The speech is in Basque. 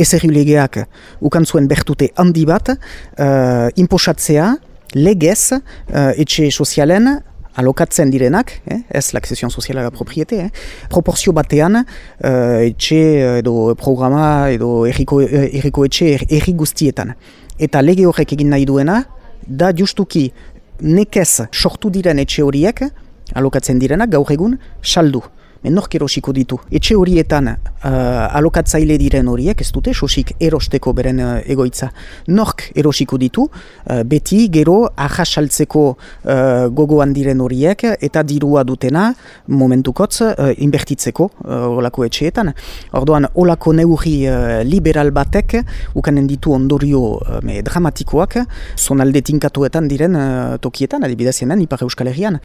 ezerri ukan zuen bertute handi bat, uh, imposatzea, legez, uh, etxe sozialen, alokatzen direnak, eh? ez l'accession soziala la propriete, eh? proporzio batean uh, etxe edo programa edo erriko, erriko etxe er, erri guztietan. Eta lege horrek egin nahi duena, da justuki nekez sortu diren etxe horiek, alokatzen direnak gaur egun, saldu nork erosiko ditu. Etxe horietan uh, alokatzaile diren horiek, ez dute, sosik erosteko beren uh, egoitza. Nork erosiko ditu, uh, beti gero ahasaltzeko uh, gogoan diren horiek eta dirua dutena momentukotz uh, inbertitzeko uh, olako etxeetan. Orduan, olako neurri uh, liberal batek ukanen ditu ondorio uh, dramatikoak zonalde tinkatuetan diren uh, tokietan, adibidez hemen, Ipar Euskal Herrian.